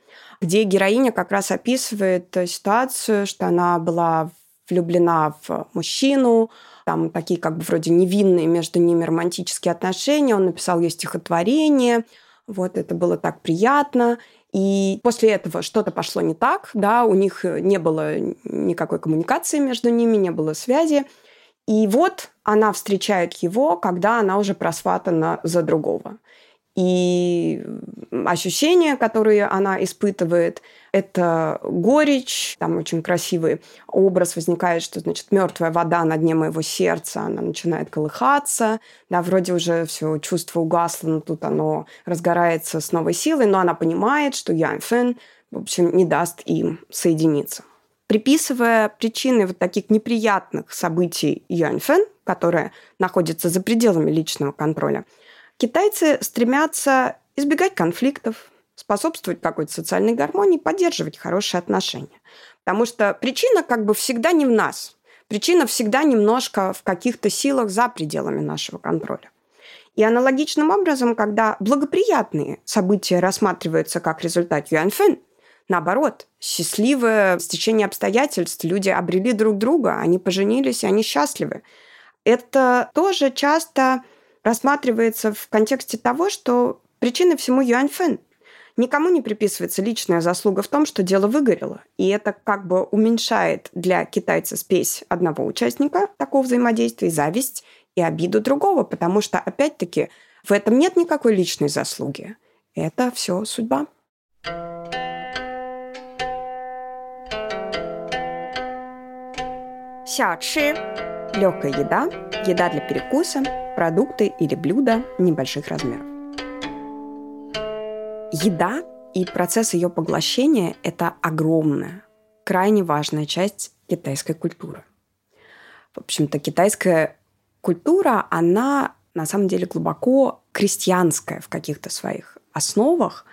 Где героиня как раз описывает ситуацию, что она была влюблена в мужчину, там такие как бы вроде невинные между ними романтические отношения. Он написал ей стихотворение, вот это было так приятно. И после этого что-то пошло не так, да, у них не было никакой коммуникации между ними, не было связи. И вот она встречает его, когда она уже просватана за другого. И ощущения, которые она испытывает, это горечь, там очень красивый образ возникает, что, значит, мертвая вода на дне моего сердца, она начинает колыхаться, да, вроде уже все чувство угасло, но тут оно разгорается с новой силой, но она понимает, что Ян Фэн, в общем, не даст им соединиться. Приписывая причины вот таких неприятных событий Юань Фэн, которые находятся за пределами личного контроля, Китайцы стремятся избегать конфликтов, способствовать какой-то социальной гармонии, поддерживать хорошие отношения. Потому что причина как бы всегда не в нас. Причина всегда немножко в каких-то силах за пределами нашего контроля. И аналогичным образом, когда благоприятные события рассматриваются как результат юаньфэн, наоборот, счастливое стечение обстоятельств, люди обрели друг друга, они поженились, и они счастливы. Это тоже часто рассматривается в контексте того, что причиной всему юаньфэн. Никому не приписывается личная заслуга в том, что дело выгорело. И это как бы уменьшает для китайца спесь одного участника такого взаимодействия, зависть и обиду другого, потому что, опять-таки, в этом нет никакой личной заслуги. Это все судьба. Сячи – легкая еда, еда для перекуса – продукты или блюда небольших размеров. Еда и процесс ее поглощения – это огромная, крайне важная часть китайской культуры. В общем-то, китайская культура, она на самом деле глубоко крестьянская в каких-то своих основах,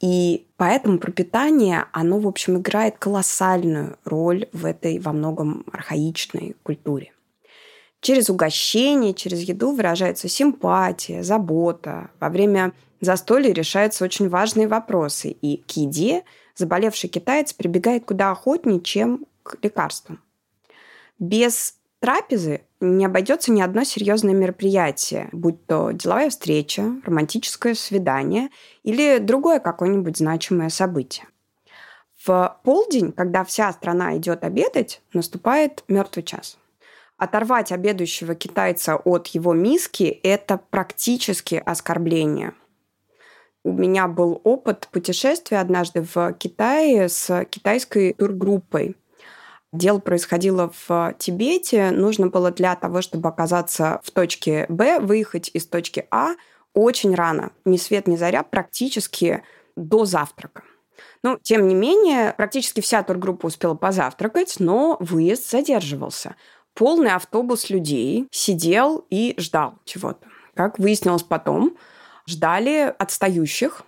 и поэтому пропитание, оно, в общем, играет колоссальную роль в этой во многом архаичной культуре. Через угощение, через еду выражается симпатия, забота. Во время застолья решаются очень важные вопросы. И к еде заболевший китаец прибегает куда охотнее, чем к лекарствам. Без трапезы не обойдется ни одно серьезное мероприятие, будь то деловая встреча, романтическое свидание или другое какое-нибудь значимое событие. В полдень, когда вся страна идет обедать, наступает мертвый час. Оторвать обедающего китайца от его миски – это практически оскорбление. У меня был опыт путешествия однажды в Китае с китайской тургруппой – Дело происходило в Тибете. Нужно было для того, чтобы оказаться в точке Б, выехать из точки А очень рано. Ни свет, ни заря, практически до завтрака. Ну, тем не менее, практически вся тургруппа успела позавтракать, но выезд задерживался. Полный автобус людей сидел и ждал чего-то. Как выяснилось потом, ждали отстающих,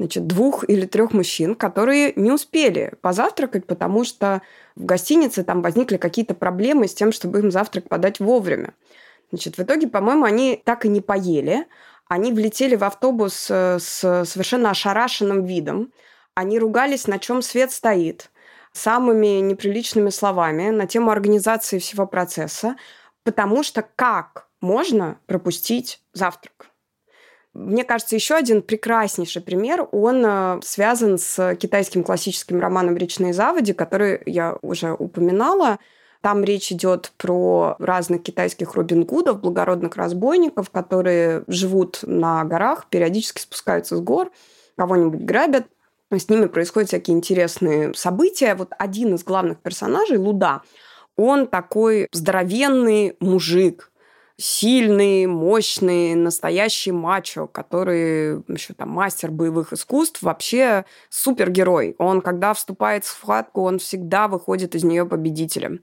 значит, двух или трех мужчин, которые не успели позавтракать, потому что в гостинице там возникли какие-то проблемы с тем, чтобы им завтрак подать вовремя. Значит, в итоге, по-моему, они так и не поели. Они влетели в автобус э, с совершенно ошарашенным видом. Они ругались, на чем свет стоит, самыми неприличными словами на тему организации всего процесса, потому что как можно пропустить завтрак? Мне кажется, еще один прекраснейший пример, он э, связан с китайским классическим романом «Речные заводи», который я уже упоминала. Там речь идет про разных китайских Робин Гудов, благородных разбойников, которые живут на горах, периодически спускаются с гор, кого-нибудь грабят. С ними происходят всякие интересные события. Вот один из главных персонажей, Луда, он такой здоровенный мужик, сильный, мощный, настоящий мачо, который еще там мастер боевых искусств, вообще супергерой. Он, когда вступает в схватку, он всегда выходит из нее победителем.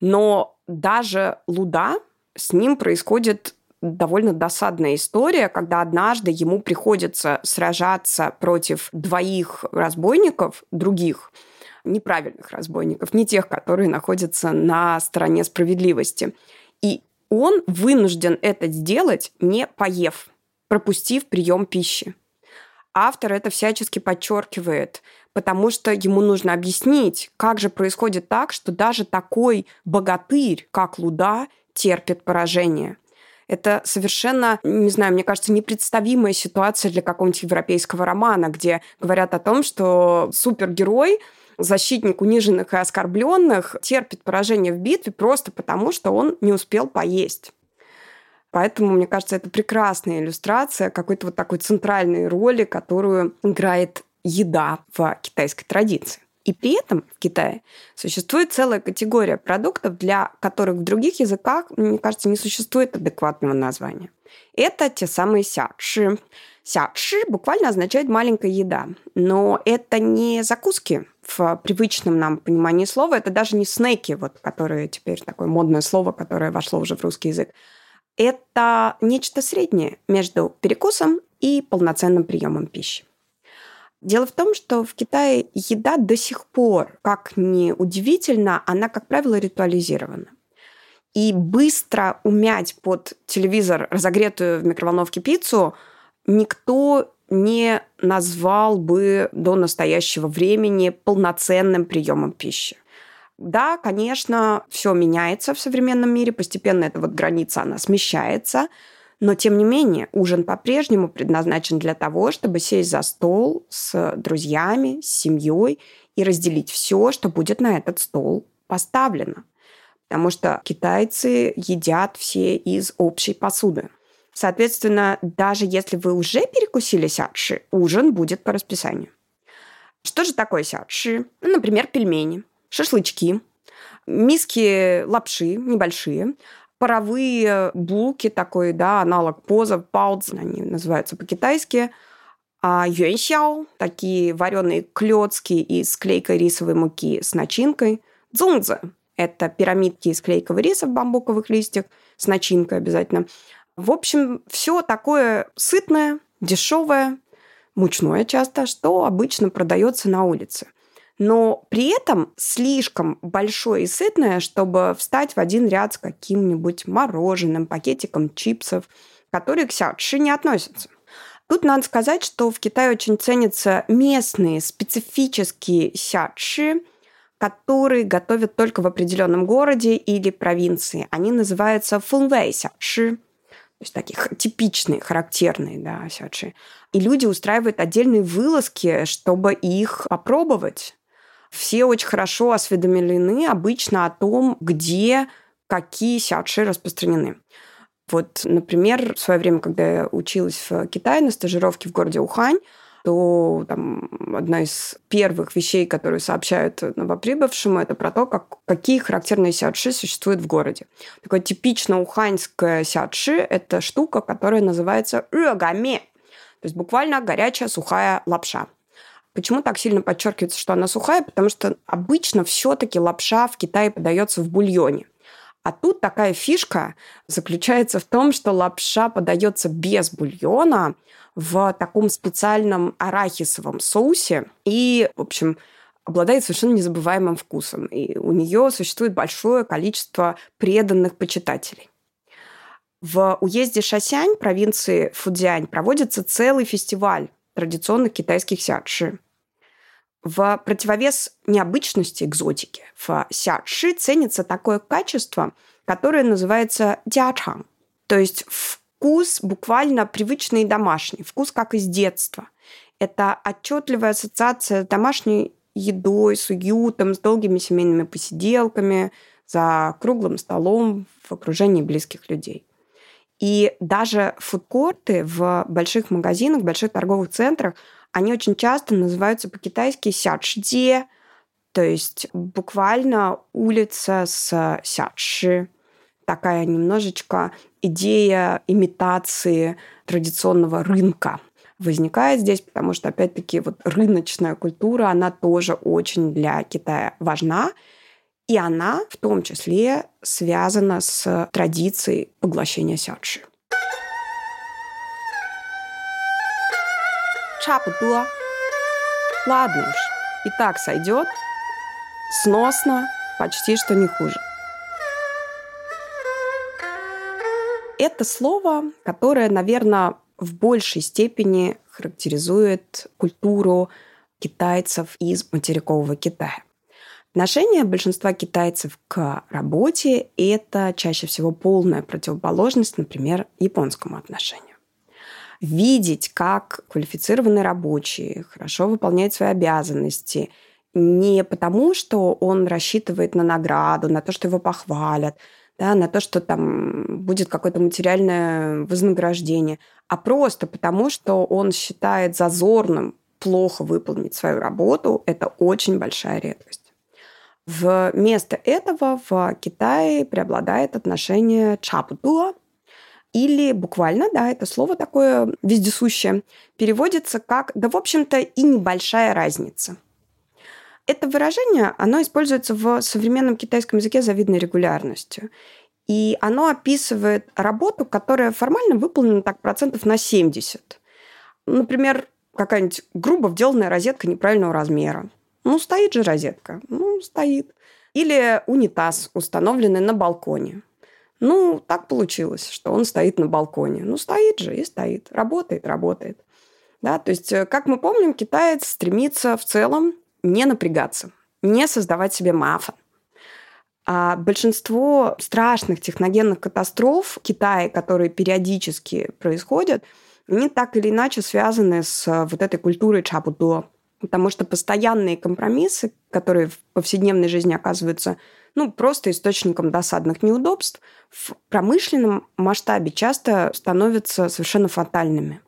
Но даже Луда, с ним происходит довольно досадная история, когда однажды ему приходится сражаться против двоих разбойников, других, неправильных разбойников, не тех, которые находятся на стороне справедливости. И он вынужден это сделать, не поев, пропустив прием пищи. Автор это всячески подчеркивает, потому что ему нужно объяснить, как же происходит так, что даже такой богатырь, как Луда, терпит поражение. Это совершенно, не знаю, мне кажется, непредставимая ситуация для какого-нибудь европейского романа, где говорят о том, что супергерой защитник униженных и оскорбленных терпит поражение в битве просто потому, что он не успел поесть. Поэтому, мне кажется, это прекрасная иллюстрация какой-то вот такой центральной роли, которую играет еда в китайской традиции. И при этом в Китае существует целая категория продуктов, для которых в других языках, мне кажется, не существует адекватного названия. Это те самые сячи. Сячи буквально означает маленькая еда, но это не закуски в привычном нам понимании слова, это даже не снеки, вот, которые теперь такое модное слово, которое вошло уже в русский язык. Это нечто среднее между перекусом и полноценным приемом пищи. Дело в том, что в Китае еда до сих пор, как ни удивительно, она, как правило, ритуализирована. И быстро умять под телевизор разогретую в микроволновке пиццу – никто не назвал бы до настоящего времени полноценным приемом пищи. Да, конечно, все меняется в современном мире, постепенно эта вот граница, она смещается, но тем не менее ужин по-прежнему предназначен для того, чтобы сесть за стол с друзьями, с семьей и разделить все, что будет на этот стол поставлено. Потому что китайцы едят все из общей посуды. Соответственно, даже если вы уже перекусили сядши, ужин будет по расписанию. Что же такое сядши? Ну, например, пельмени, шашлычки, миски лапши небольшие, паровые булки, такой, да, аналог поза, паудз, они называются по-китайски, а юэньсяо, такие вареные клетки из клейкой рисовой муки с начинкой, цзунзы, это пирамидки из клейкого риса в бамбуковых листьях с начинкой обязательно, в общем, все такое сытное, дешевое, мучное часто, что обычно продается на улице. Но при этом слишком большое и сытное, чтобы встать в один ряд с каким-нибудь мороженым, пакетиком чипсов, которые к сячи не относятся. Тут надо сказать, что в Китае очень ценятся местные специфические сячи, которые готовят только в определенном городе или провинции. Они называются фунвей сячи, то есть таких типичные, характерные да, сячи. И люди устраивают отдельные вылазки, чтобы их попробовать. Все очень хорошо осведомлены обычно о том, где какие сячи распространены. Вот, например, в свое время, когда я училась в Китае на стажировке в городе Ухань, то там, одна из первых вещей, которые сообщают новоприбывшим, это про то, как, какие характерные сядши существуют в городе. Такое типично уханьское сядши – это штука, которая называется рёгаме, то есть буквально горячая сухая лапша. Почему так сильно подчеркивается, что она сухая? Потому что обычно все-таки лапша в Китае подается в бульоне – а тут такая фишка заключается в том, что лапша подается без бульона в таком специальном арахисовом соусе. И, в общем, обладает совершенно незабываемым вкусом. И у нее существует большое количество преданных почитателей. В уезде Шасянь, провинции Фудзянь, проводится целый фестиваль традиционных китайских сядши. В противовес необычности экзотики в сячи ценится такое качество, которое называется дячан, то есть вкус буквально привычный и домашний, вкус как из детства. Это отчетливая ассоциация с домашней едой, с уютом, с долгими семейными посиделками, за круглым столом в окружении близких людей. И даже фудкорты в больших магазинах, в больших торговых центрах – они очень часто называются по-китайски сячжie, то есть буквально улица с сячи. Такая немножечко идея имитации традиционного рынка возникает здесь, потому что, опять-таки, вот рыночная культура, она тоже очень для Китая важна. И она в том числе связана с традицией поглощения сячи. 差不多. Ладно уж, и так сойдет. Сносно, почти что не хуже. Это слово, которое, наверное, в большей степени характеризует культуру китайцев из материкового Китая. Отношение большинства китайцев к работе – это чаще всего полная противоположность, например, японскому отношению видеть, как квалифицированный рабочий хорошо выполняет свои обязанности, не потому, что он рассчитывает на награду, на то, что его похвалят, да, на то, что там будет какое-то материальное вознаграждение, а просто потому, что он считает зазорным плохо выполнить свою работу, это очень большая редкость. Вместо этого в Китае преобладает отношение чапудуа, или буквально, да, это слово такое вездесущее, переводится как «да, в общем-то, и небольшая разница». Это выражение, оно используется в современном китайском языке завидной регулярностью. И оно описывает работу, которая формально выполнена так процентов на 70. Например, какая-нибудь грубо вделанная розетка неправильного размера. Ну, стоит же розетка. Ну, стоит. Или унитаз, установленный на балконе. Ну, так получилось, что он стоит на балконе. Ну, стоит же и стоит. Работает, работает. Да, то есть, э, как мы помним, китаец стремится в целом не напрягаться, не создавать себе мафа. А большинство страшных техногенных катастроф в Китае, которые периодически происходят, они так или иначе связаны с э, вот этой культурой чабудо. Потому что постоянные компромиссы, которые в повседневной жизни оказываются ну, просто источником досадных неудобств, в промышленном масштабе часто становятся совершенно фатальными.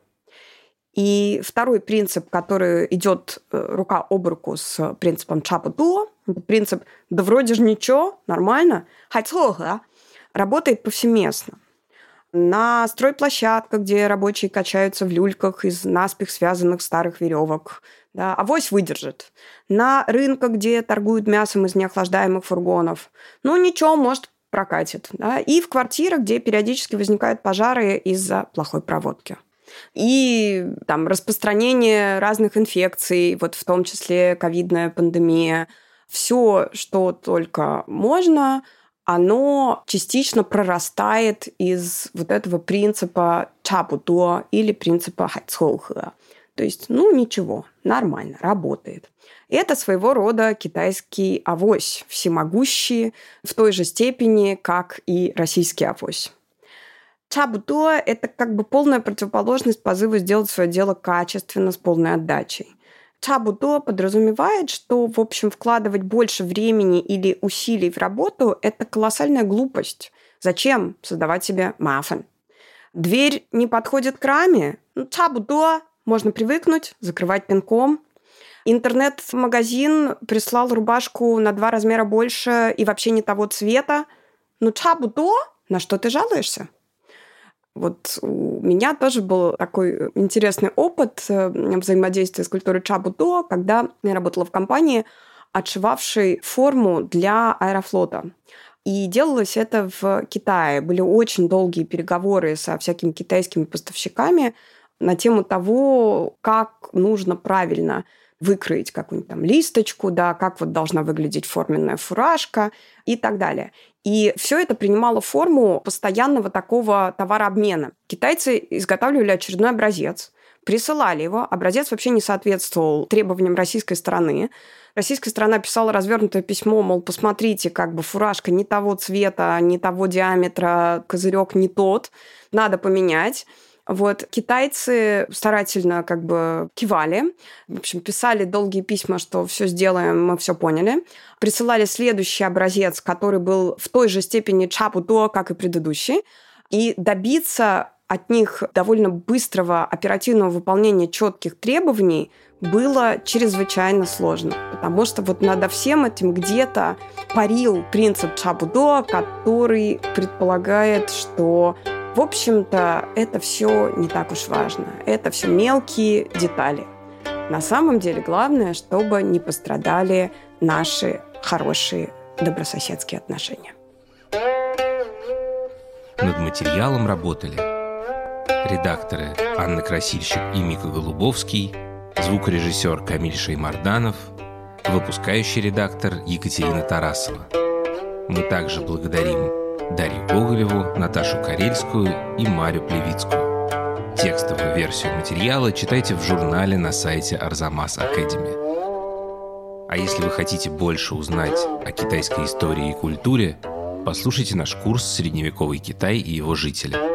И второй принцип, который идет э, рука об руку с принципом чапа-дуо, принцип «да вроде же ничего, нормально», хайцога, работает повсеместно. На стройплощадках, где рабочие качаются в люльках из наспех связанных старых веревок, да, авось выдержит. На рынках, где торгуют мясом из неохлаждаемых фургонов, ну ничего, может, прокатит. Да? И в квартирах, где периодически возникают пожары из-за плохой проводки. И там распространение разных инфекций, вот в том числе ковидная пандемия. Все, что только можно, оно частично прорастает из вот этого принципа чапудо или принципа хайцхоуха. То есть, ну, ничего, нормально, работает. Это своего рода китайский авось, всемогущий в той же степени, как и российский авось. Чабудо – это как бы полная противоположность позыву сделать свое дело качественно, с полной отдачей. Чабудо подразумевает, что, в общем, вкладывать больше времени или усилий в работу – это колоссальная глупость. Зачем создавать себе маффин? Дверь не подходит к раме? Ну, можно привыкнуть, закрывать пинком, Интернет-магазин прислал рубашку на два размера больше и вообще не того цвета. Ну, чабудо, на что ты жалуешься? Вот у меня тоже был такой интересный опыт э, взаимодействия с культурой Чабудо, когда я работала в компании, отшивавшей форму для аэрофлота. И делалось это в Китае. Были очень долгие переговоры со всякими китайскими поставщиками на тему того, как нужно правильно выкроить какую-нибудь там листочку, да, как вот должна выглядеть форменная фуражка и так далее. И все это принимало форму постоянного такого товарообмена. Китайцы изготавливали очередной образец, присылали его. Образец вообще не соответствовал требованиям российской стороны. Российская сторона писала развернутое письмо, мол, посмотрите, как бы фуражка не того цвета, не того диаметра, козырек не тот, надо поменять. Вот китайцы старательно как бы кивали, в общем, писали долгие письма, что все сделаем, мы все поняли. Присылали следующий образец, который был в той же степени чапудо, как и предыдущий. И добиться от них довольно быстрого оперативного выполнения четких требований было чрезвычайно сложно, потому что вот надо всем этим где-то парил принцип Чабудо, который предполагает, что в общем-то, это все не так уж важно. Это все мелкие детали. На самом деле главное, чтобы не пострадали наши хорошие добрососедские отношения. Над материалом работали редакторы Анна Красильщик и Мика Голубовский, звукорежиссер Камиль Шеймарданов, выпускающий редактор Екатерина Тарасова. Мы также благодарим Дарью Гоголеву, Наташу Карельскую и Марю Плевицкую. Текстовую версию материала читайте в журнале на сайте Арзамас Академи. А если вы хотите больше узнать о китайской истории и культуре, послушайте наш курс «Средневековый Китай и его жители».